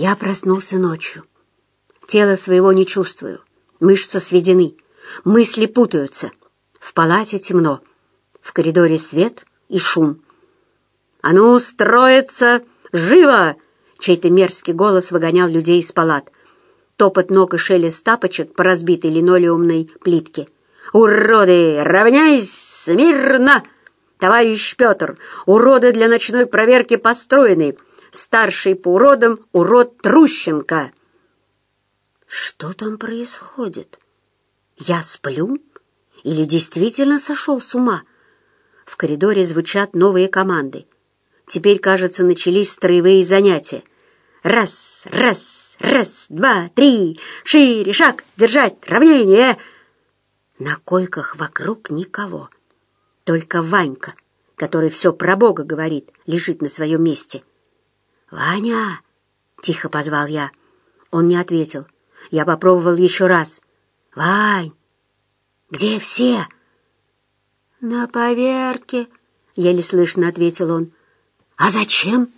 Я проснулся ночью. Тело своего не чувствую. Мышцы сведены. Мысли путаются. В палате темно. В коридоре свет и шум. «А ну, строиться! Живо!» Чей-то мерзкий голос выгонял людей из палат. Топот ног и шелест тапочек по разбитой линолеумной плитке. «Уроды! Равняйсь! Смирно!» «Товарищ Петр, уроды для ночной проверки построены. Старший по уродам урод Трущенко». «Что там происходит? Я сплю? Или действительно сошел с ума?» В коридоре звучат новые команды. Теперь, кажется, начались строевые занятия. Раз, раз, раз, два, три, шире, шаг, держать, равнение. На койках вокруг никого. Только Ванька, который все про Бога говорит, лежит на своем месте. «Ваня!» — тихо позвал я. Он не ответил. Я попробовал еще раз. «Вань! Где все?» «На поверке», — еле слышно ответил он. «А зачем?»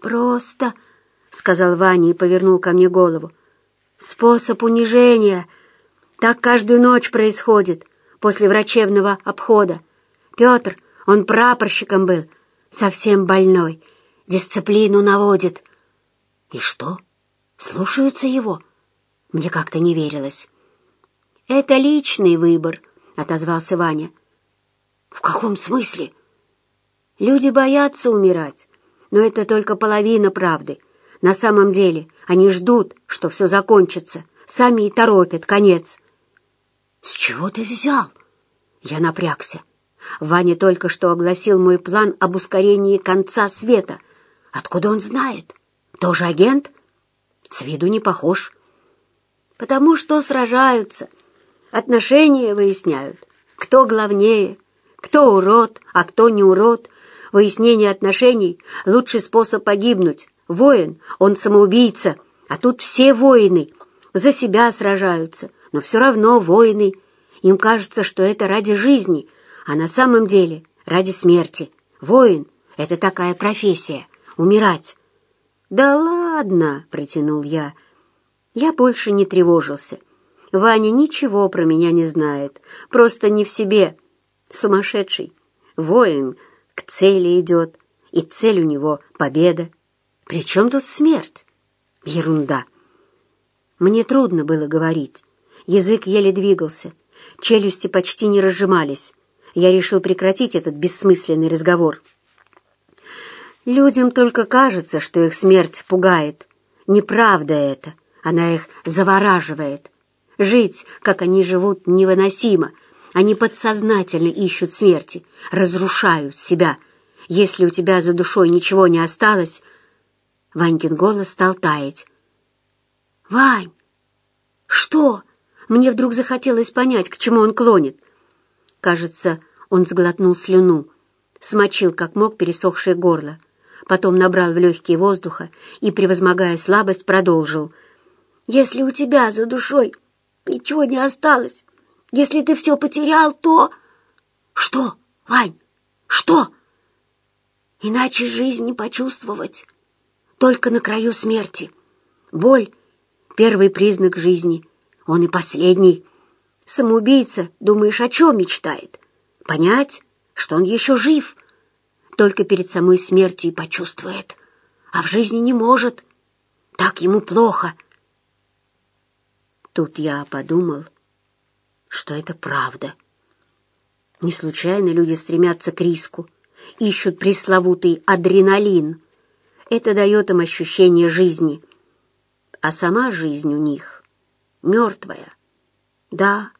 «Просто», — сказал Ваня и повернул ко мне голову. «Способ унижения. Так каждую ночь происходит после врачебного обхода. Петр, он прапорщиком был, совсем больной, дисциплину наводит». «И что? Слушаются его?» Мне как-то не верилось. «Это личный выбор», — отозвался Ваня. «В каком смысле?» Люди боятся умирать, но это только половина правды. На самом деле они ждут, что все закончится, сами и торопят конец. «С чего ты взял?» Я напрягся. Ваня только что огласил мой план об ускорении конца света. Откуда он знает? Тоже агент? С виду не похож. Потому что сражаются, отношения выясняют, кто главнее, кто урод, а кто не урод — Выяснение отношений — лучший способ погибнуть. Воин, он самоубийца, а тут все воины. За себя сражаются, но все равно воины. Им кажется, что это ради жизни, а на самом деле ради смерти. Воин — это такая профессия — умирать. «Да ладно!» — протянул я. Я больше не тревожился. Ваня ничего про меня не знает, просто не в себе. Сумасшедший. Воин — к цели идет, и цель у него — победа. При чем тут смерть? Ерунда. Мне трудно было говорить. Язык еле двигался, челюсти почти не разжимались. Я решил прекратить этот бессмысленный разговор. Людям только кажется, что их смерть пугает. Неправда это, она их завораживает. Жить, как они живут, невыносимо — они подсознательно ищут смерти, разрушают себя. Если у тебя за душой ничего не осталось... Ванькин голос стал таять. «Вань! Что?» Мне вдруг захотелось понять, к чему он клонит. Кажется, он сглотнул слюну, смочил как мог пересохшее горло, потом набрал в легкие воздуха и, превозмогая слабость, продолжил. «Если у тебя за душой ничего не осталось, если ты все потерял, то... Что, Вань, что? Иначе жизнь не почувствовать. Только на краю смерти. Боль — первый признак жизни. Он и последний. Самоубийца, думаешь, о чем мечтает? Понять, что он еще жив. Только перед самой смертью и почувствует. А в жизни не может. Так ему плохо. Тут я подумал что это правда. Не случайно люди стремятся к риску, ищут пресловутый адреналин. Это дает им ощущение жизни. А сама жизнь у них мертвая. Да,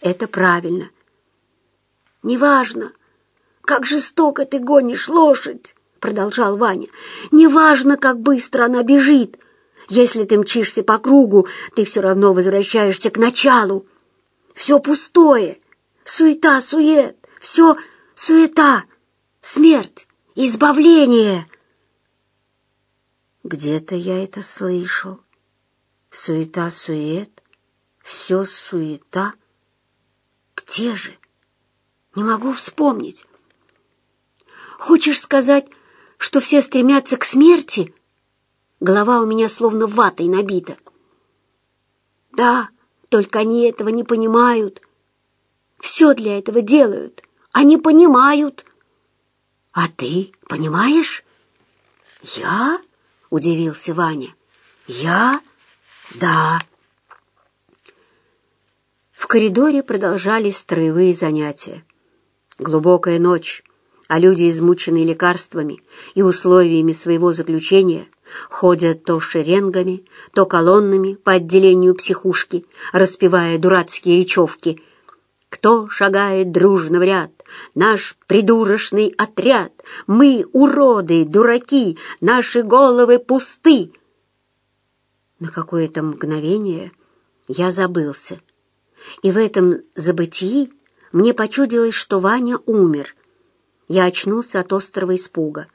это правильно. «Неважно, как жестоко ты гонишь лошадь!» — продолжал Ваня. «Неважно, как быстро она бежит. Если ты мчишься по кругу, ты все равно возвращаешься к началу. Все пустое, суета-сует, все суета, смерть, избавление. Где-то я это слышал. Суета-сует, все суета. Где же? Не могу вспомнить. Хочешь сказать, что все стремятся к смерти? Голова у меня словно ватой набита. Да, только они этого не понимают. Все для этого делают. Они понимают. А ты понимаешь? Я? Удивился Ваня. Я? Да. В коридоре продолжались строевые занятия. Глубокая ночь, а люди, измученные лекарствами и условиями своего заключения, ходят то шеренгами, то колоннами по отделению психушки, распевая дурацкие речевки. Кто шагает дружно в ряд? Наш придурочный отряд. Мы уроды, дураки, наши головы пусты. На какое-то мгновение я забылся. И в этом забытии мне почудилось, что Ваня умер. Я очнулся от острого испуга.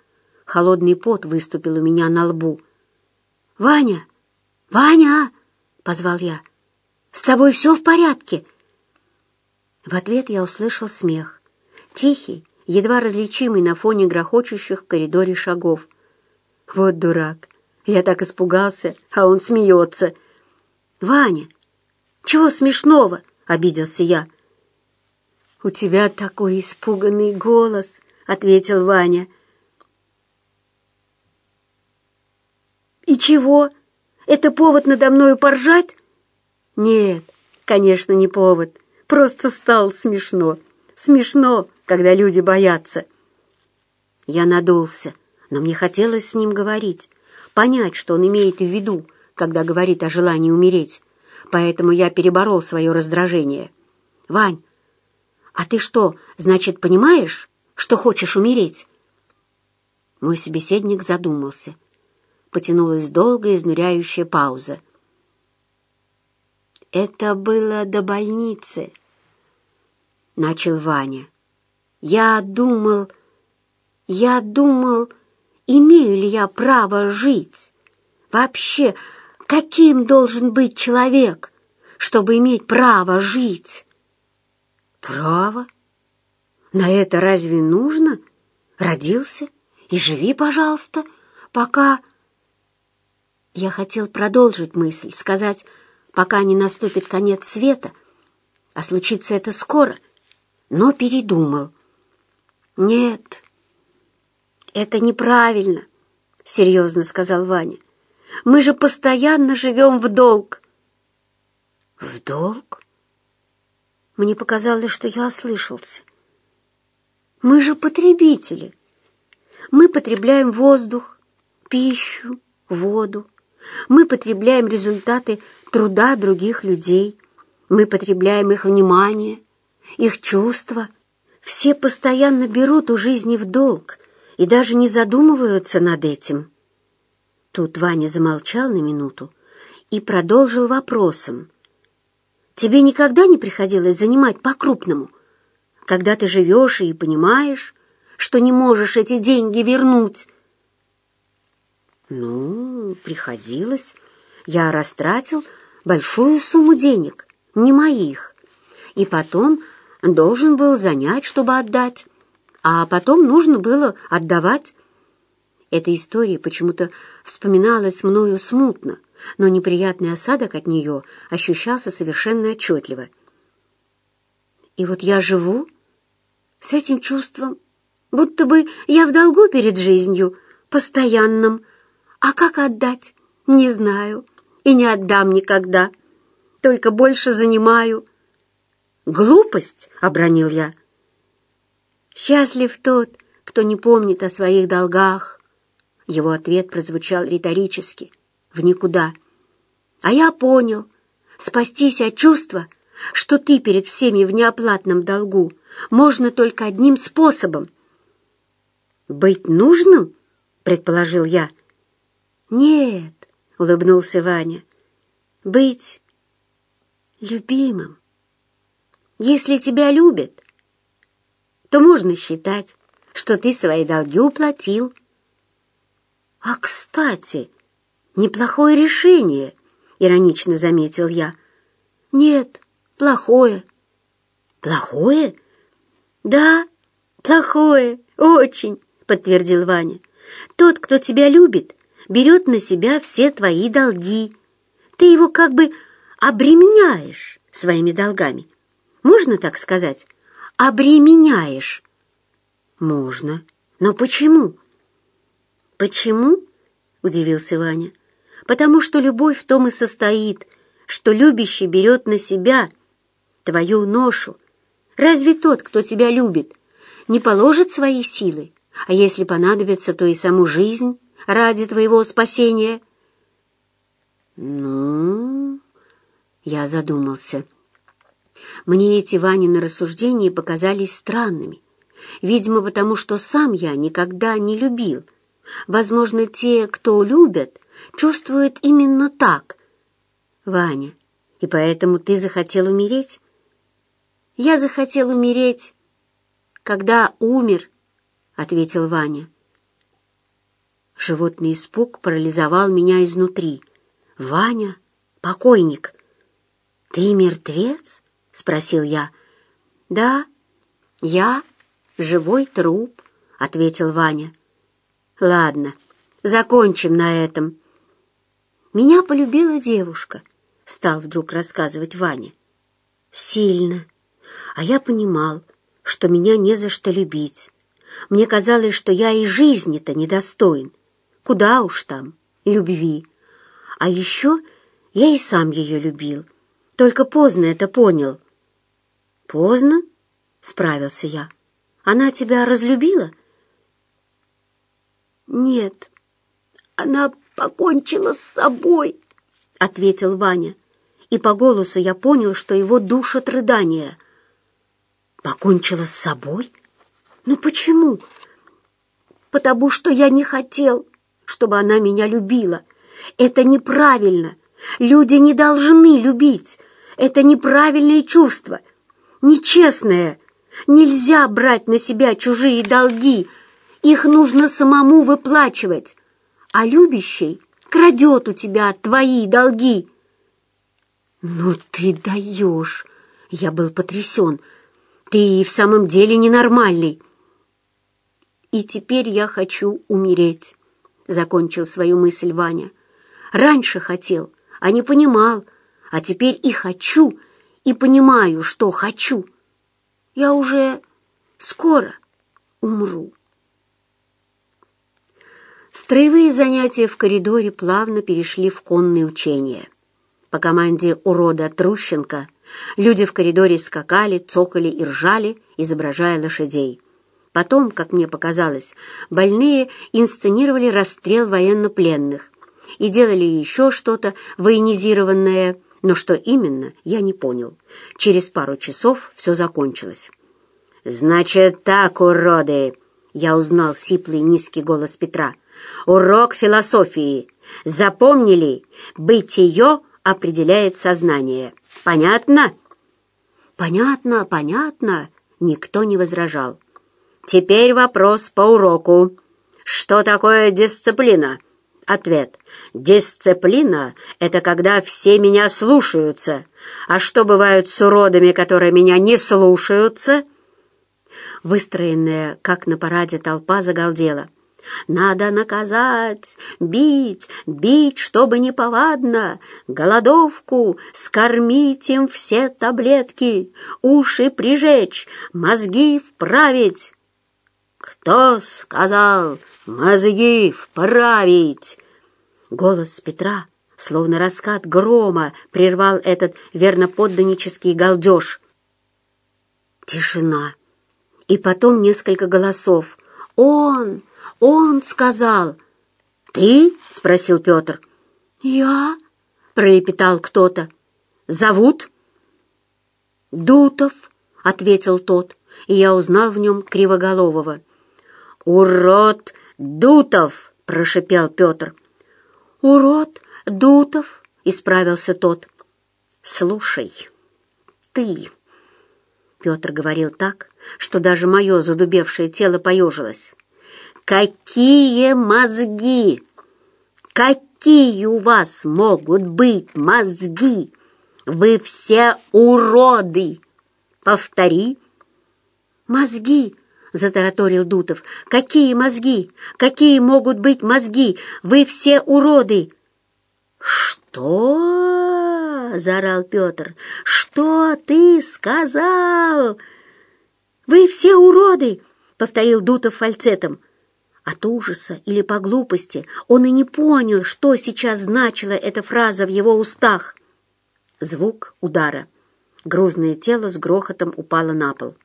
Холодный пот выступил у меня на лбу. «Ваня! Ваня!» — позвал я. «С тобой все в порядке?» В ответ я услышал смех. Тихий, едва различимый на фоне грохочущих в коридоре шагов. Вот дурак! Я так испугался, а он смеется. «Ваня, чего смешного?» — обиделся я. «У тебя такой испуганный голос», — ответил Ваня. «И чего? Это повод надо мною поржать?» «Нет, конечно, не повод. Просто стало смешно. Смешно, когда люди боятся». Я надулся, но мне хотелось с ним говорить, понять, что он имеет в виду, когда говорит о желании умереть. Поэтому я переборол свое раздражение. «Вань, а ты что, значит, понимаешь, что хочешь умереть?» Мой собеседник задумался потянулась долгая изнуряющая пауза. «Это было до больницы», — начал Ваня. «Я думал, я думал, имею ли я право жить? Вообще, каким должен быть человек, чтобы иметь право жить?» «Право? На это разве нужно? Родился и живи, пожалуйста, пока...» Я хотел продолжить мысль, сказать, пока не наступит конец света, а случится это скоро, но передумал. «Нет, это неправильно», — серьезно сказал Ваня. «Мы же постоянно живем в долг». «В долг?» Мне показалось, что я ослышался. «Мы же потребители. Мы потребляем воздух, пищу, воду, мы потребляем результаты труда других людей. Мы потребляем их внимание, их чувства. Все постоянно берут у жизни в долг и даже не задумываются над этим. Тут Ваня замолчал на минуту и продолжил вопросом. «Тебе никогда не приходилось занимать по-крупному, когда ты живешь и понимаешь, что не можешь эти деньги вернуть?» Ну, приходилось. Я растратил большую сумму денег, не моих. И потом должен был занять, чтобы отдать. А потом нужно было отдавать. Эта история почему-то вспоминалась мною смутно, но неприятный осадок от нее ощущался совершенно отчетливо. И вот я живу с этим чувством, будто бы я в долгу перед жизнью, постоянным, а как отдать? Не знаю. И не отдам никогда. Только больше занимаю. Глупость, — обронил я. Счастлив тот, кто не помнит о своих долгах. Его ответ прозвучал риторически, в никуда. А я понял, спастись от чувства, что ты перед всеми в неоплатном долгу, можно только одним способом. «Быть нужным?» — предположил я. «Нет», — улыбнулся Ваня, — «быть любимым. Если тебя любят, то можно считать, что ты свои долги уплатил». «А, кстати, неплохое решение», — иронично заметил я. «Нет, плохое». «Плохое?» «Да, плохое, очень», — подтвердил Ваня. «Тот, кто тебя любит, берет на себя все твои долги. Ты его как бы обременяешь своими долгами. Можно так сказать? Обременяешь. Можно. Но почему? Почему? Удивился Ваня. Потому что любовь в том и состоит, что любящий берет на себя твою ношу. Разве тот, кто тебя любит, не положит свои силы, а если понадобится, то и саму жизнь ради твоего спасения? Ну, я задумался. Мне эти Ванины рассуждения показались странными. Видимо, потому что сам я никогда не любил. Возможно, те, кто любят, чувствуют именно так. Ваня, и поэтому ты захотел умереть? Я захотел умереть, когда умер, — ответил Ваня. Животный испуг парализовал меня изнутри. «Ваня, покойник, ты мертвец?» — спросил я. «Да, я живой труп», — ответил Ваня. «Ладно, закончим на этом». «Меня полюбила девушка», — стал вдруг рассказывать Ваня. «Сильно. А я понимал, что меня не за что любить. Мне казалось, что я и жизни-то недостоин. Куда уж там, любви. А еще я и сам ее любил. Только поздно это понял. «Поздно?» — справился я. «Она тебя разлюбила?» «Нет, она покончила с собой», — ответил Ваня. И по голосу я понял, что его душат рыдания. «Покончила с собой? Ну почему?» «Потому что я не хотел, чтобы она меня любила. Это неправильно. Люди не должны любить. Это неправильное чувство» нечестное. Нельзя брать на себя чужие долги. Их нужно самому выплачивать. А любящий крадет у тебя твои долги. Ну ты даешь! Я был потрясен. Ты в самом деле ненормальный. И теперь я хочу умереть, закончил свою мысль Ваня. Раньше хотел, а не понимал, а теперь и хочу, и понимаю, что хочу. Я уже скоро умру. Строевые занятия в коридоре плавно перешли в конные учения. По команде урода Трущенко люди в коридоре скакали, цокали и ржали, изображая лошадей. Потом, как мне показалось, больные инсценировали расстрел военнопленных и делали еще что-то военизированное – но что именно, я не понял. Через пару часов все закончилось. «Значит так, уроды!» Я узнал сиплый низкий голос Петра. «Урок философии. Запомнили? Бытие определяет сознание. Понятно?» «Понятно, понятно!» Никто не возражал. «Теперь вопрос по уроку. Что такое дисциплина?» Ответ. Дисциплина — это когда все меня слушаются. А что бывает с уродами, которые меня не слушаются? Выстроенная, как на параде, толпа загалдела. Надо наказать, бить, бить, чтобы не повадно, голодовку, скормить им все таблетки, уши прижечь, мозги вправить. Кто сказал мозги вправить?» Голос Петра, словно раскат грома, прервал этот верноподданнический галдеж. Тишина. И потом несколько голосов. «Он! Он сказал!» «Ты?» — спросил Петр. «Я?» — пролепетал кто-то. «Зовут?» «Дутов», — ответил тот, и я узнал в нем Кривоголового. «Урод Дутов!» — прошипел Петр. «Урод Дутов!» — исправился тот. «Слушай, ты...» Петр говорил так, что даже мое задубевшее тело поежилось. «Какие мозги! Какие у вас могут быть мозги? Вы все уроды! Повтори!» «Мозги!» — затараторил Дутов. «Какие мозги? Какие могут быть мозги? Вы все уроды!» «Что?» — заорал Петр. «Что ты сказал?» «Вы все уроды!» — повторил Дутов фальцетом. От ужаса или по глупости он и не понял, что сейчас значила эта фраза в его устах. Звук удара. Грузное тело с грохотом упало на пол.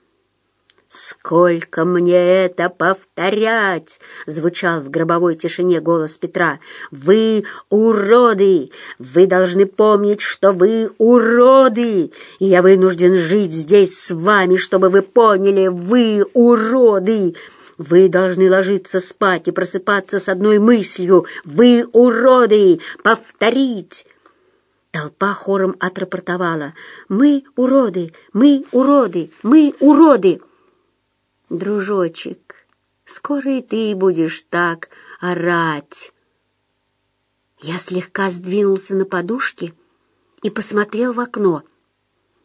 «Сколько мне это повторять?» — звучал в гробовой тишине голос Петра. «Вы уроды! Вы должны помнить, что вы уроды! И я вынужден жить здесь с вами, чтобы вы поняли, вы уроды!» Вы должны ложиться спать и просыпаться с одной мыслью. Вы уроды! Повторить!» Толпа хором отрапортовала. «Мы уроды! Мы уроды! Мы уроды!» «Дружочек, скоро и ты будешь так орать!» Я слегка сдвинулся на подушке и посмотрел в окно.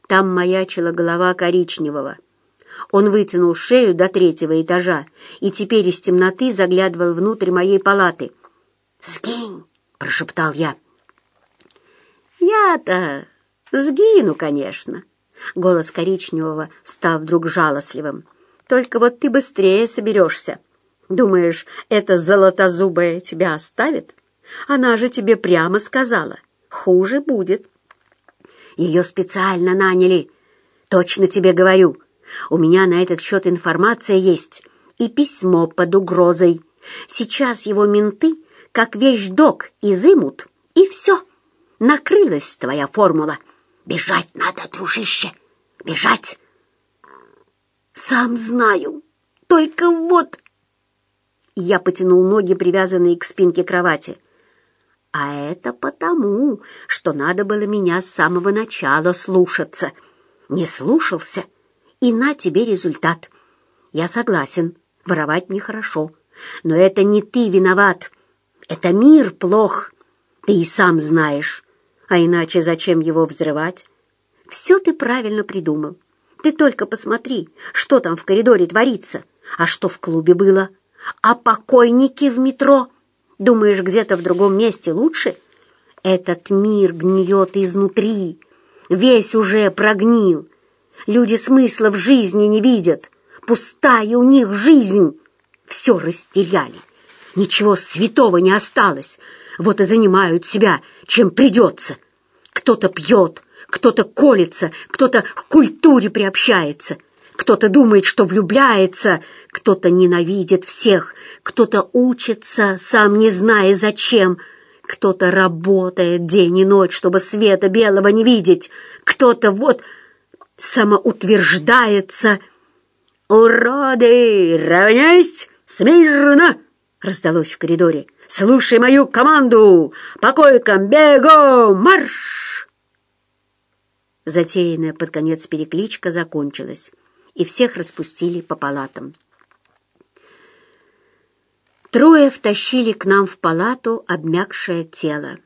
Там маячила голова коричневого. Он вытянул шею до третьего этажа и теперь из темноты заглядывал внутрь моей палаты. «Сгинь!» — прошептал я. «Я-то сгину, конечно!» Голос коричневого стал вдруг жалостливым. «Только вот ты быстрее соберешься. Думаешь, эта золотозубая тебя оставит? Она же тебе прямо сказала. Хуже будет». «Ее специально наняли. Точно тебе говорю. У меня на этот счет информация есть и письмо под угрозой. Сейчас его менты, как вещдок, изымут, и все. Накрылась твоя формула. Бежать надо, дружище, бежать. Сам знаю, только вот... Я потянул ноги, привязанные к спинке кровати. А это потому, что надо было меня с самого начала слушаться. Не слушался — и на тебе результат. Я согласен, воровать нехорошо, но это не ты виноват. Это мир плох, ты и сам знаешь. А иначе зачем его взрывать? Все ты правильно придумал. Ты только посмотри, что там в коридоре творится, а что в клубе было. А покойники в метро? Думаешь, где-то в другом месте лучше? Этот мир гниет изнутри, весь уже прогнил. Люди смысла в жизни не видят. Пустая у них жизнь. Все растеряли. Ничего святого не осталось. Вот и занимают себя, чем придется. Кто-то пьет, кто-то колется, кто-то к культуре приобщается. Кто-то думает, что влюбляется, кто-то ненавидит всех, кто-то учится, сам не зная зачем, кто-то работает день и ночь, чтобы света белого не видеть, кто-то вот самоутверждается. «Уроды! Равняйсь! Смирно!» — раздалось в коридоре. «Слушай мою команду! По койкам! Бегом! Марш!» Затеянная под конец перекличка закончилась, и всех распустили по палатам. Трое втащили к нам в палату обмякшее тело.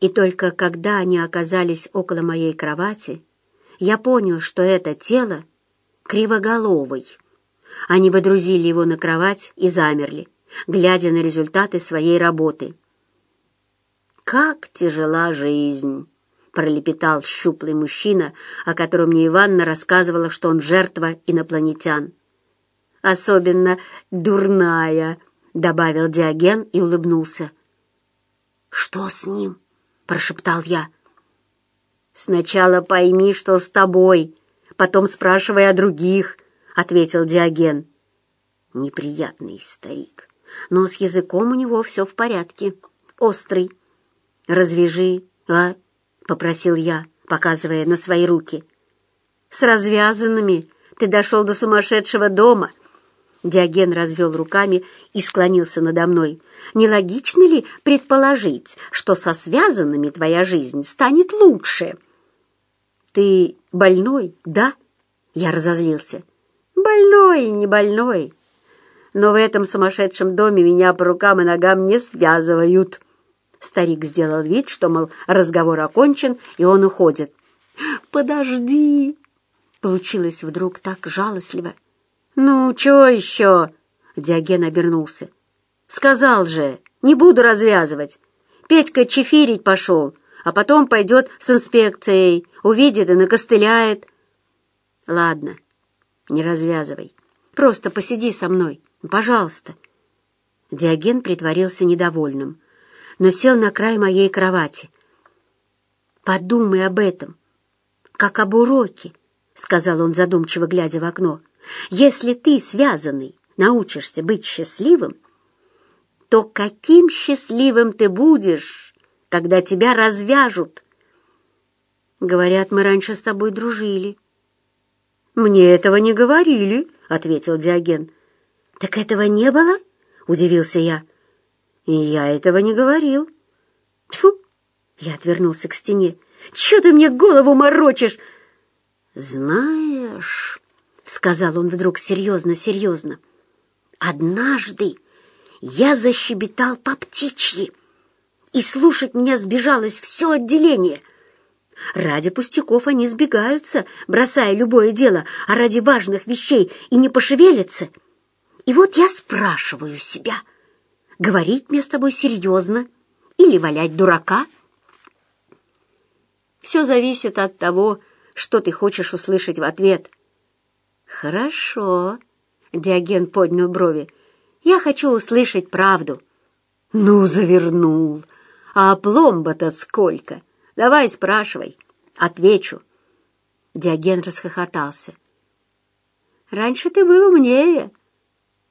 И только когда они оказались около моей кровати, я понял, что это тело кривоголовый. Они водрузили его на кровать и замерли, глядя на результаты своей работы. «Как тяжела жизнь!» — пролепетал щуплый мужчина, о котором мне Иванна рассказывала, что он жертва инопланетян. «Особенно дурная!» — добавил Диоген и улыбнулся. «Что с ним?» — прошептал я. «Сначала пойми, что с тобой, потом спрашивай о других», — ответил Диоген. Неприятный старик, но с языком у него все в порядке, острый. «Развяжи, а?» — попросил я, показывая на свои руки. «С развязанными ты дошел до сумасшедшего дома». Диоген развел руками и склонился надо мной. «Не ли предположить, что со связанными твоя жизнь станет лучше?» «Ты больной, да?» Я разозлился. «Больной, не больной. Но в этом сумасшедшем доме меня по рукам и ногам не связывают». Старик сделал вид, что, мол, разговор окончен, и он уходит. «Подожди!» Получилось вдруг так жалостливо. «Ну, чего еще?» — Диоген обернулся. «Сказал же, не буду развязывать. Петька чефирить пошел, а потом пойдет с инспекцией, увидит и накостыляет». «Ладно, не развязывай. Просто посиди со мной, пожалуйста». Диоген притворился недовольным, но сел на край моей кровати. «Подумай об этом, как об уроке», — сказал он, задумчиво глядя в окно. «Если ты, связанный, научишься быть счастливым, то каким счастливым ты будешь, когда тебя развяжут?» «Говорят, мы раньше с тобой дружили». «Мне этого не говорили», — ответил Диоген. «Так этого не было?» — удивился я. «И я этого не говорил». «Тьфу!» — я отвернулся к стене. «Чего ты мне голову морочишь?» «Знаешь...» — сказал он вдруг серьезно-серьезно. «Однажды я защебетал по птичьи, и слушать меня сбежалось все отделение». Ради пустяков они сбегаются, бросая любое дело, а ради важных вещей и не пошевелятся. И вот я спрашиваю себя, говорить мне с тобой серьезно или валять дурака? Все зависит от того, что ты хочешь услышать в ответ. Хорошо, Диоген поднял брови. Я хочу услышать правду. Ну, завернул. А пломба-то сколько? Давай спрашивай. Отвечу. Диоген расхохотался. Раньше ты был умнее.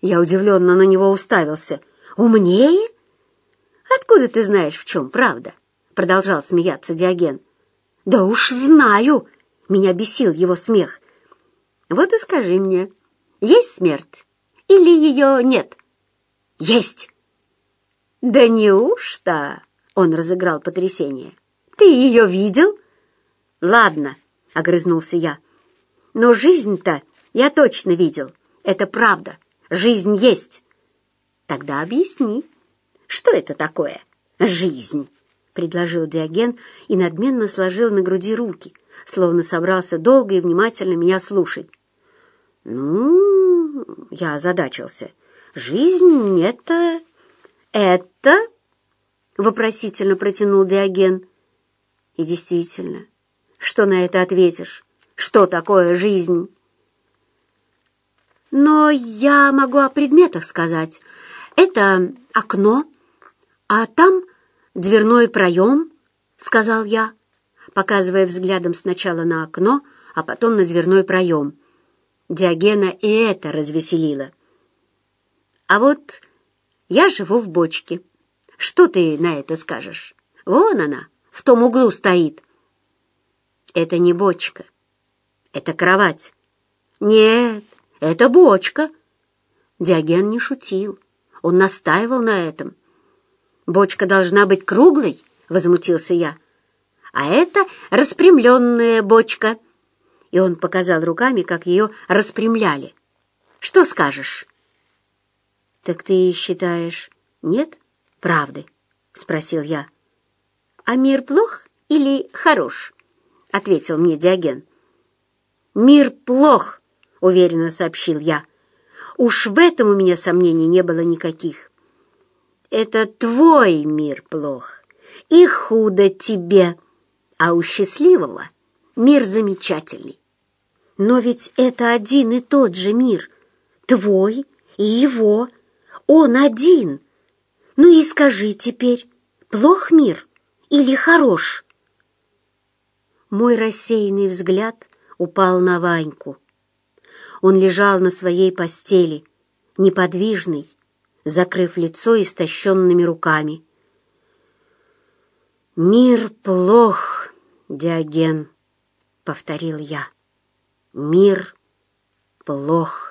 Я удивленно на него уставился. «Умнее? Откуда ты знаешь, в чем правда?» Продолжал смеяться Диоген. «Да уж знаю!» Меня бесил его смех. «Вот и скажи мне, есть смерть или ее нет?» «Есть!» «Да неужто?» — он разыграл потрясение. «Ты ее видел?» «Ладно», — огрызнулся я. «Но жизнь-то я точно видел. Это правда. Жизнь есть. Тогда объясни, что это такое жизнь? Предложил Диоген и надменно сложил на груди руки, словно собрался долго и внимательно меня слушать. Ну, я озадачился. Жизнь — это... Это... Вопросительно протянул Диоген. И действительно, что на это ответишь? Что такое жизнь? Но я могу о предметах сказать. Это окно, а там дверной проем, сказал я, показывая взглядом сначала на окно, а потом на дверной проем. Диогена и это развеселило. А вот я живу в бочке. Что ты на это скажешь? Вон она, в том углу стоит. Это не бочка, это кровать. Нет, «Это бочка!» Диоген не шутил. Он настаивал на этом. «Бочка должна быть круглой», — возмутился я. «А это распрямленная бочка». И он показал руками, как ее распрямляли. «Что скажешь?» «Так ты считаешь, нет правды?» — спросил я. «А мир плох или хорош?» — ответил мне Диоген. «Мир плох!» — уверенно сообщил я. Уж в этом у меня сомнений не было никаких. Это твой мир плох, и худо тебе, а у счастливого мир замечательный. Но ведь это один и тот же мир, твой и его, он один. Ну и скажи теперь, плох мир или хорош? Мой рассеянный взгляд упал на Ваньку. Он лежал на своей постели, неподвижный, закрыв лицо истощенными руками. «Мир плох, Диоген», — повторил я. «Мир плох».